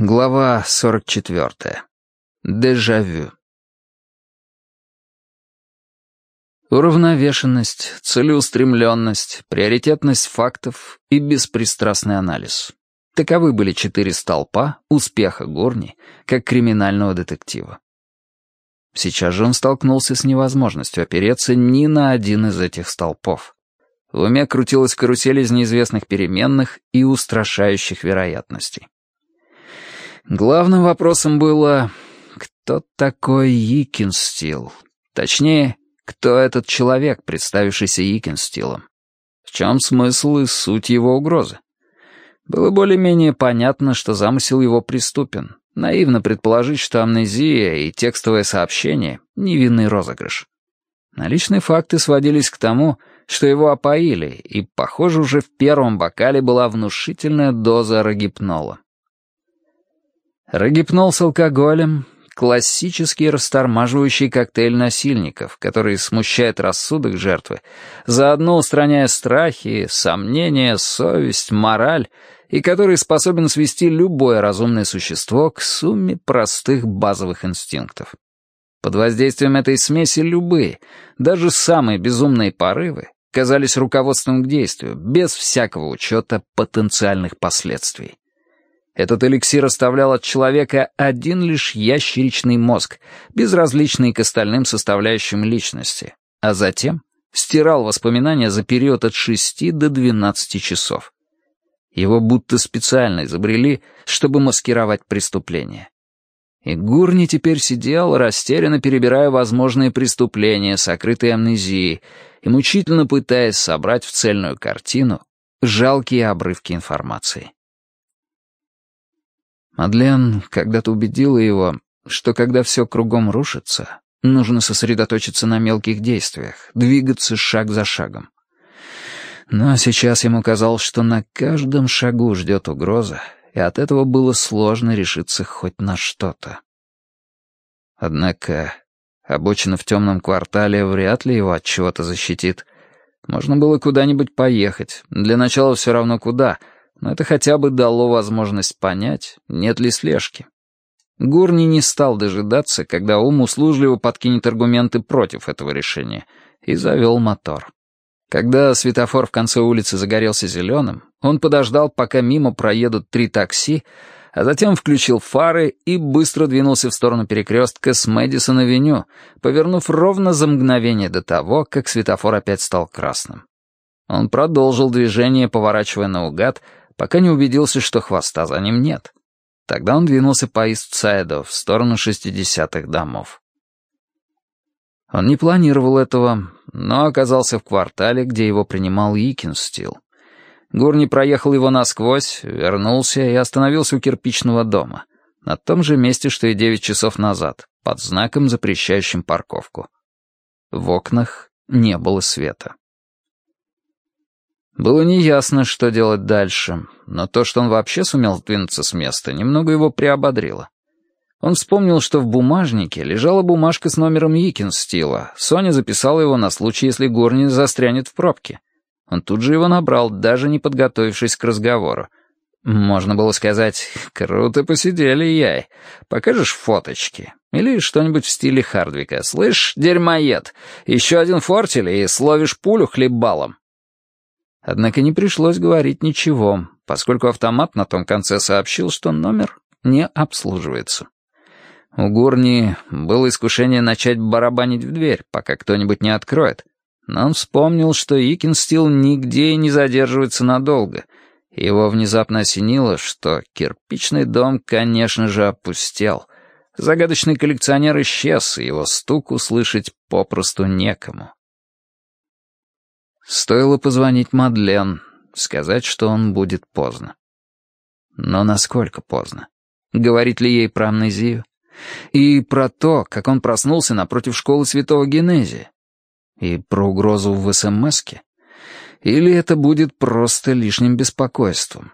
Глава 44. Дежавю. Уравновешенность, целеустремленность, приоритетность фактов и беспристрастный анализ. Таковы были четыре столпа успеха Горни как криминального детектива. Сейчас же он столкнулся с невозможностью опереться ни на один из этих столпов. В уме крутилась карусель из неизвестных переменных и устрашающих вероятностей. Главным вопросом было, кто такой Икинстил? Точнее, кто этот человек, представившийся Икинстилом? В чем смысл и суть его угрозы? Было более-менее понятно, что замысел его преступен. Наивно предположить, что амнезия и текстовое сообщение — невинный розыгрыш. Наличные факты сводились к тому, что его опоили, и, похоже, уже в первом бокале была внушительная доза рогипнола. Рогипнол с алкоголем — классический растормаживающий коктейль насильников, который смущает рассудок жертвы, заодно устраняя страхи, сомнения, совесть, мораль, и который способен свести любое разумное существо к сумме простых базовых инстинктов. Под воздействием этой смеси любые, даже самые безумные порывы, казались руководством к действию, без всякого учета потенциальных последствий. Этот эликсир оставлял от человека один лишь ящеричный мозг, безразличный к остальным составляющим личности, а затем стирал воспоминания за период от 6 до 12 часов. Его будто специально изобрели, чтобы маскировать преступление. И Гурни теперь сидел, растерянно перебирая возможные преступления, сокрытые амнезией, и мучительно пытаясь собрать в цельную картину жалкие обрывки информации. Мадлен когда-то убедила его, что когда все кругом рушится, нужно сосредоточиться на мелких действиях, двигаться шаг за шагом. Но сейчас ему казалось, что на каждом шагу ждет угроза, и от этого было сложно решиться хоть на что-то. Однако обочина в темном квартале вряд ли его от чего-то защитит. Можно было куда-нибудь поехать, для начала все равно куда — но это хотя бы дало возможность понять, нет ли слежки. Гурни не стал дожидаться, когда ум услужливо подкинет аргументы против этого решения, и завел мотор. Когда светофор в конце улицы загорелся зеленым, он подождал, пока мимо проедут три такси, а затем включил фары и быстро двинулся в сторону перекрестка с Мэдисон-авеню, повернув ровно за мгновение до того, как светофор опять стал красным. Он продолжил движение, поворачивая наугад, пока не убедился, что хвоста за ним нет. Тогда он двинулся по Истсайду в сторону шестидесятых домов. Он не планировал этого, но оказался в квартале, где его принимал Икинстил. Гурни проехал его насквозь, вернулся и остановился у кирпичного дома, на том же месте, что и девять часов назад, под знаком, запрещающим парковку. В окнах не было света. Было неясно, что делать дальше, но то, что он вообще сумел сдвинуться с места, немного его приободрило. Он вспомнил, что в бумажнике лежала бумажка с номером Якинстила. Соня записала его на случай, если Горни застрянет в пробке. Он тут же его набрал, даже не подготовившись к разговору. Можно было сказать, «Круто посидели, яй. Покажешь фоточки?» Или что-нибудь в стиле Хардвика. «Слышь, дерьмоед, еще один фортель и словишь пулю хлебалом». Однако не пришлось говорить ничего, поскольку автомат на том конце сообщил, что номер не обслуживается. У Гурни было искушение начать барабанить в дверь, пока кто-нибудь не откроет. Но он вспомнил, что Икинстил нигде и не задерживается надолго. Его внезапно осенило, что кирпичный дом, конечно же, опустел. Загадочный коллекционер исчез, и его стук услышать попросту некому. Стоило позвонить Мадлен, сказать, что он будет поздно. Но насколько поздно? Говорит ли ей про амнезию? И про то, как он проснулся напротив школы Святого Генезия? И про угрозу в СМСке? Или это будет просто лишним беспокойством?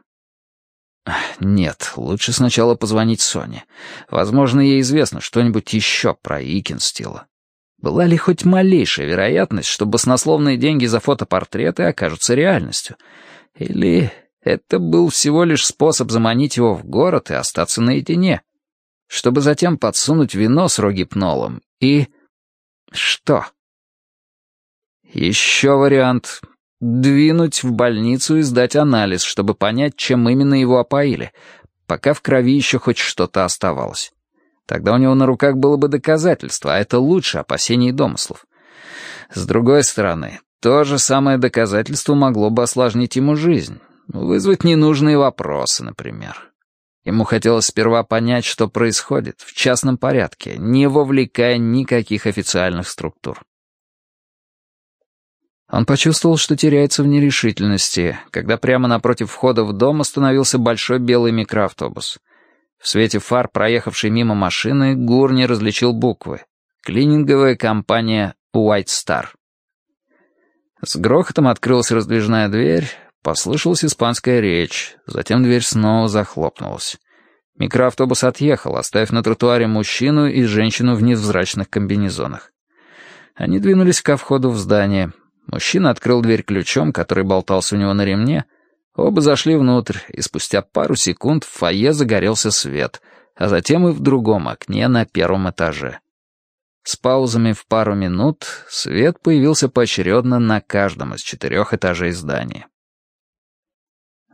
Нет, лучше сначала позвонить Соне. Возможно, ей известно что-нибудь еще про Икинстила. Была ли хоть малейшая вероятность, что баснословные деньги за фотопортреты окажутся реальностью? Или Это был всего лишь способ заманить его в город и остаться наедине, чтобы затем подсунуть вино с рогипнолом и... Что? Еще вариант. Двинуть в больницу и сдать анализ, чтобы понять, чем именно его опоили, пока в крови еще хоть что-то оставалось. Тогда у него на руках было бы доказательство, а это лучше опасений и домыслов. С другой стороны, то же самое доказательство могло бы осложнить ему жизнь, вызвать ненужные вопросы, например. Ему хотелось сперва понять, что происходит, в частном порядке, не вовлекая никаких официальных структур. Он почувствовал, что теряется в нерешительности, когда прямо напротив входа в дом остановился большой белый микроавтобус. В свете фар, проехавшей мимо машины, Гурни различил буквы. Клининговая компания White Star. С грохотом открылась раздвижная дверь, послышалась испанская речь, затем дверь снова захлопнулась. Микроавтобус отъехал, оставив на тротуаре мужчину и женщину в невзрачных комбинезонах. Они двинулись ко входу в здание. Мужчина открыл дверь ключом, который болтался у него на ремне. Оба зашли внутрь, и спустя пару секунд в фойе загорелся свет, а затем и в другом окне на первом этаже. С паузами в пару минут свет появился поочередно на каждом из четырех этажей здания.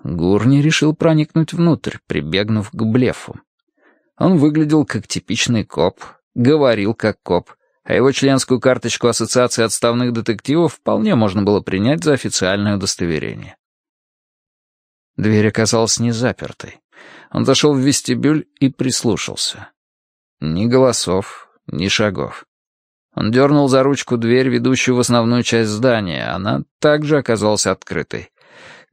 Гурни решил проникнуть внутрь, прибегнув к блефу. Он выглядел как типичный коп, говорил как коп, а его членскую карточку Ассоциации отставных детективов вполне можно было принять за официальное удостоверение. Дверь оказалась не запертой. Он зашел в вестибюль и прислушался. Ни голосов, ни шагов. Он дернул за ручку дверь, ведущую в основную часть здания. Она также оказалась открытой.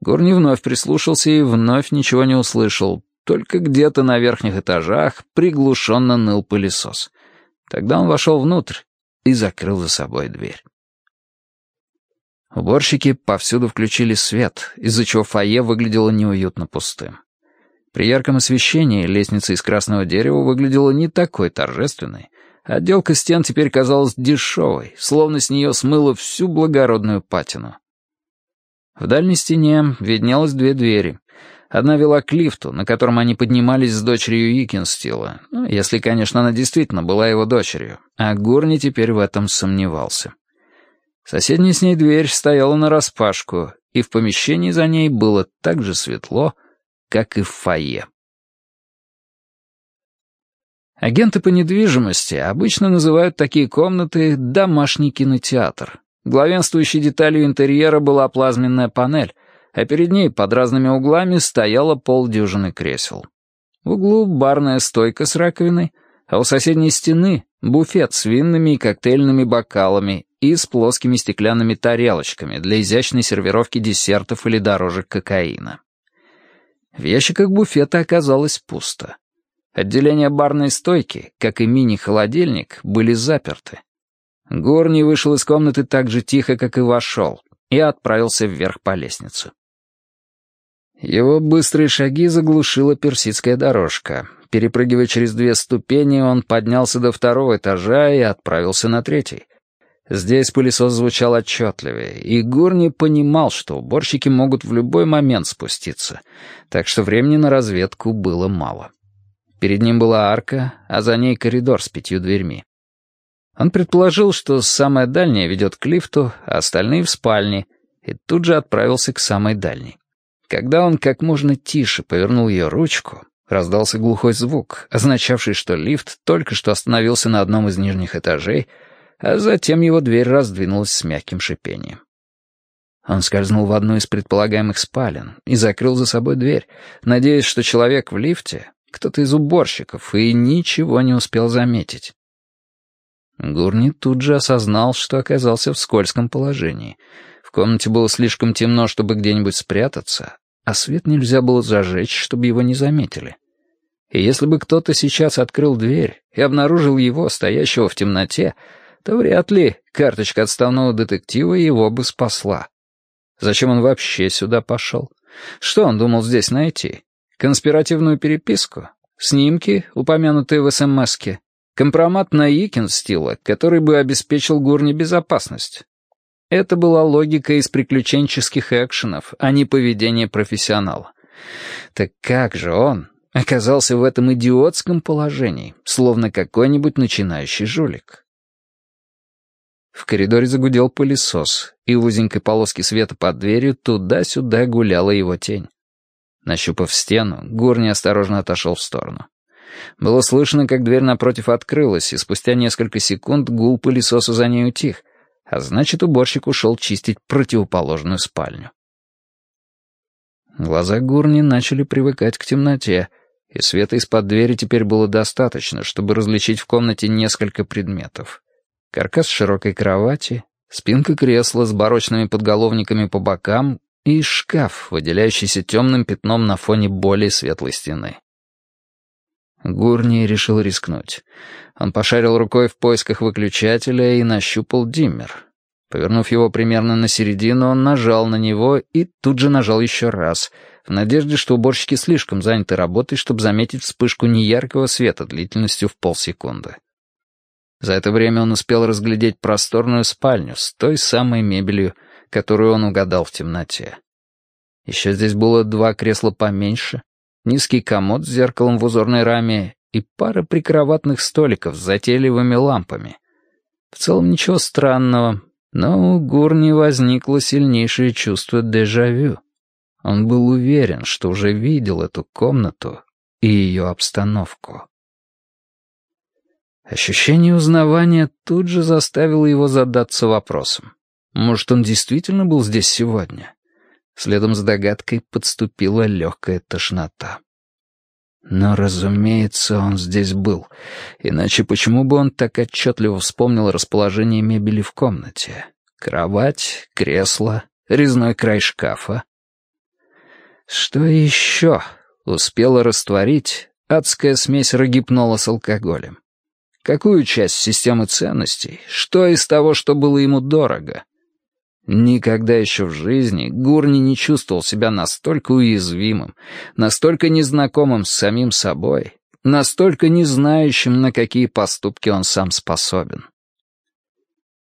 Горни вновь прислушался и вновь ничего не услышал. Только где-то на верхних этажах приглушенно ныл пылесос. Тогда он вошел внутрь и закрыл за собой дверь. Уборщики повсюду включили свет, из-за чего фойе выглядело неуютно пустым. При ярком освещении лестница из красного дерева выглядела не такой торжественной. Отделка стен теперь казалась дешевой, словно с нее смыло всю благородную патину. В дальней стене виднелось две двери. Одна вела к лифту, на котором они поднимались с дочерью Икинстила, ну, если, конечно, она действительно была его дочерью, а Гурни теперь в этом сомневался. Соседняя с ней дверь стояла нараспашку, и в помещении за ней было так же светло, как и в фойе. Агенты по недвижимости обычно называют такие комнаты «домашний кинотеатр». Главенствующей деталью интерьера была плазменная панель, а перед ней под разными углами стояло полдюжины кресел. В углу барная стойка с раковиной, а у соседней стены буфет с винными и коктейльными бокалами и с плоскими стеклянными тарелочками для изящной сервировки десертов или дорожек кокаина. В ящиках буфета оказалось пусто. Отделения барной стойки, как и мини-холодильник, были заперты. Горни вышел из комнаты так же тихо, как и вошел, и отправился вверх по лестнице. Его быстрые шаги заглушила персидская дорожка. Перепрыгивая через две ступени, он поднялся до второго этажа и отправился на третий. Здесь пылесос звучал отчетливее, и Горни понимал, что уборщики могут в любой момент спуститься, так что времени на разведку было мало. Перед ним была арка, а за ней коридор с пятью дверьми. Он предположил, что самая дальняя ведет к лифту, а остальные в спальне, и тут же отправился к самой дальней. Когда он как можно тише повернул ее ручку, раздался глухой звук, означавший, что лифт только что остановился на одном из нижних этажей, а затем его дверь раздвинулась с мягким шипением. Он скользнул в одну из предполагаемых спален и закрыл за собой дверь, надеясь, что человек в лифте — кто-то из уборщиков, и ничего не успел заметить. Гурни тут же осознал, что оказался в скользком положении. В комнате было слишком темно, чтобы где-нибудь спрятаться, а свет нельзя было зажечь, чтобы его не заметили. И если бы кто-то сейчас открыл дверь и обнаружил его, стоящего в темноте, то вряд ли карточка отставного детектива его бы спасла. Зачем он вообще сюда пошел? Что он думал здесь найти? Конспиративную переписку? Снимки, упомянутые в СМСке? Компромат на Икинстила, который бы обеспечил Гурни безопасность. Это была логика из приключенческих экшенов, а не поведение профессионала. Так как же он оказался в этом идиотском положении, словно какой-нибудь начинающий жулик? В коридоре загудел пылесос, и в узенькой полоске света под дверью туда-сюда гуляла его тень. Нащупав стену, Гурни осторожно отошел в сторону. Было слышно, как дверь напротив открылась, и спустя несколько секунд гул пылесоса за ней утих, а значит, уборщик ушел чистить противоположную спальню. Глаза Гурни начали привыкать к темноте, и света из-под двери теперь было достаточно, чтобы различить в комнате несколько предметов. Каркас широкой кровати, спинка кресла с барочными подголовниками по бокам и шкаф, выделяющийся темным пятном на фоне более светлой стены. Гурни решил рискнуть. Он пошарил рукой в поисках выключателя и нащупал диммер. Повернув его примерно на середину, он нажал на него и тут же нажал еще раз, в надежде, что уборщики слишком заняты работой, чтобы заметить вспышку неяркого света длительностью в полсекунды. За это время он успел разглядеть просторную спальню с той самой мебелью, которую он угадал в темноте. Еще здесь было два кресла поменьше, низкий комод с зеркалом в узорной раме и пара прикроватных столиков с затейливыми лампами. В целом ничего странного, но у Гурни возникло сильнейшее чувство дежавю. Он был уверен, что уже видел эту комнату и ее обстановку. Ощущение узнавания тут же заставило его задаться вопросом. Может, он действительно был здесь сегодня? Следом с догадкой подступила легкая тошнота. Но, разумеется, он здесь был. Иначе почему бы он так отчетливо вспомнил расположение мебели в комнате? Кровать, кресло, резной край шкафа. Что еще успела растворить адская смесь рогипнола с алкоголем? Какую часть системы ценностей? Что из того, что было ему дорого? Никогда еще в жизни Гурни не чувствовал себя настолько уязвимым, настолько незнакомым с самим собой, настолько не знающим, на какие поступки он сам способен.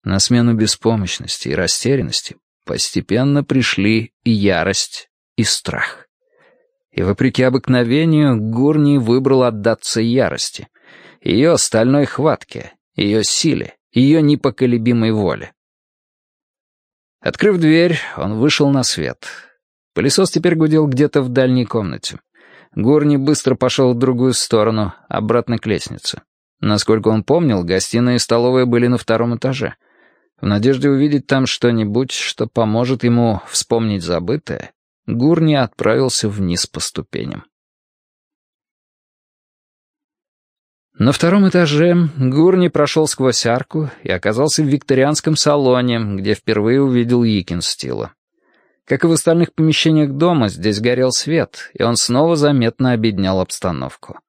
На смену беспомощности и растерянности постепенно пришли и ярость, и страх. И вопреки обыкновению Гурни выбрал отдаться ярости, ее стальной хватке, ее силе, ее непоколебимой воле. Открыв дверь, он вышел на свет. Пылесос теперь гудел где-то в дальней комнате. Горни быстро пошел в другую сторону, обратно к лестнице. Насколько он помнил, гостиная и столовая были на втором этаже. В надежде увидеть там что-нибудь, что поможет ему вспомнить забытое, Гурни отправился вниз по ступеням. На втором этаже Гурни прошел сквозь арку и оказался в викторианском салоне, где впервые увидел Якинстила. Как и в остальных помещениях дома, здесь горел свет, и он снова заметно обеднял обстановку.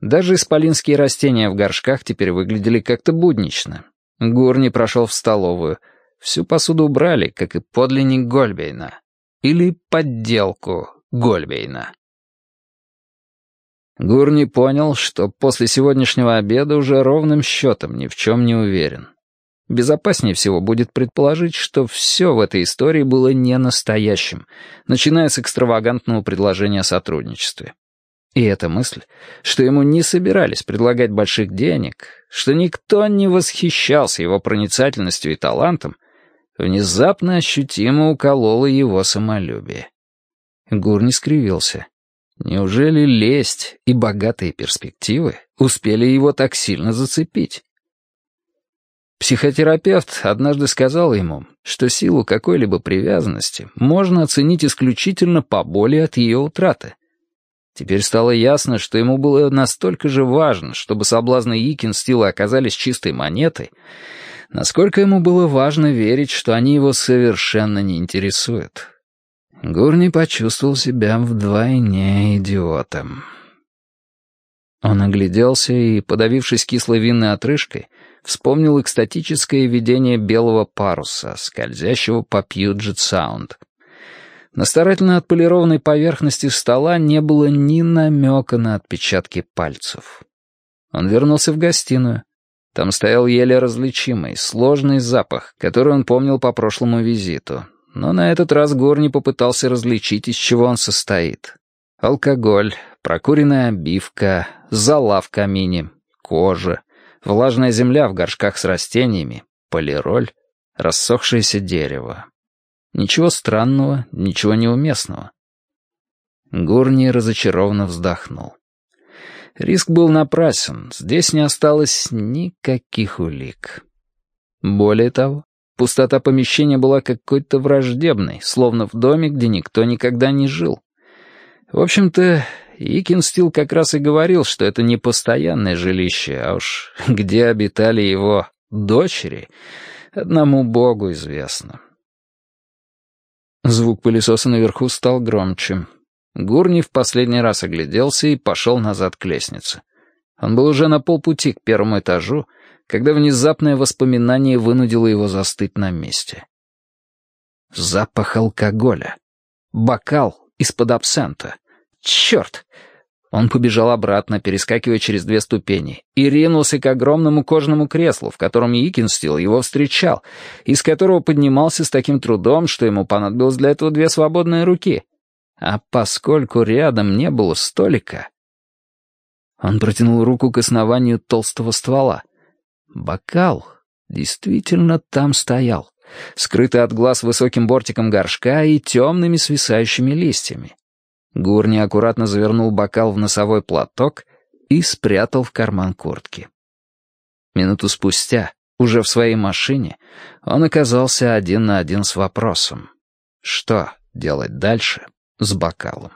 Даже исполинские растения в горшках теперь выглядели как-то буднично. Гурни прошел в столовую. Всю посуду убрали, как и подлинник Гольбейна. Или подделку Гольбейна. Гурни понял, что после сегодняшнего обеда уже ровным счетом ни в чем не уверен. Безопаснее всего будет предположить, что все в этой истории было не настоящим, начиная с экстравагантного предложения о сотрудничестве. И эта мысль, что ему не собирались предлагать больших денег, что никто не восхищался его проницательностью и талантом, внезапно ощутимо уколола его самолюбие. Гурни скривился. Неужели лесть и богатые перспективы успели его так сильно зацепить? Психотерапевт однажды сказал ему, что силу какой-либо привязанности можно оценить исключительно по боли от ее утраты. Теперь стало ясно, что ему было настолько же важно, чтобы соблазны Икин стила оказались чистой монетой, насколько ему было важно верить, что они его совершенно не интересуют. Гурни почувствовал себя вдвойне идиотом. Он огляделся и, подавившись кислой винной отрыжкой, вспомнил экстатическое видение белого паруса, скользящего по Пьюджет-Саунд. На старательно отполированной поверхности стола не было ни намека на отпечатки пальцев. Он вернулся в гостиную. Там стоял еле различимый, сложный запах, который он помнил по прошлому визиту. Но на этот раз Горни попытался различить, из чего он состоит. Алкоголь, прокуренная обивка, зола в камине, кожа, влажная земля в горшках с растениями, полироль, рассохшееся дерево. Ничего странного, ничего неуместного. Гурни разочарованно вздохнул. Риск был напрасен, здесь не осталось никаких улик. Более того, пустота помещения была какой-то враждебной, словно в доме, где никто никогда не жил. В общем-то, Икинстил как раз и говорил, что это не постоянное жилище, а уж где обитали его дочери, одному богу известно. Звук пылесоса наверху стал громче. Гурни в последний раз огляделся и пошел назад к лестнице. Он был уже на полпути к первому этажу, когда внезапное воспоминание вынудило его застыть на месте. Запах алкоголя. Бокал из-под абсента. Черт! Он побежал обратно, перескакивая через две ступени, и ринулся к огромному кожаному креслу, в котором Икинстил его встречал, из которого поднимался с таким трудом, что ему понадобилось для этого две свободные руки — а поскольку рядом не было столика... Он протянул руку к основанию толстого ствола. Бокал действительно там стоял, скрытый от глаз высоким бортиком горшка и темными свисающими листьями. Гурни аккуратно завернул бокал в носовой платок и спрятал в карман куртки. Минуту спустя, уже в своей машине, он оказался один на один с вопросом. Что делать дальше? с бокалом.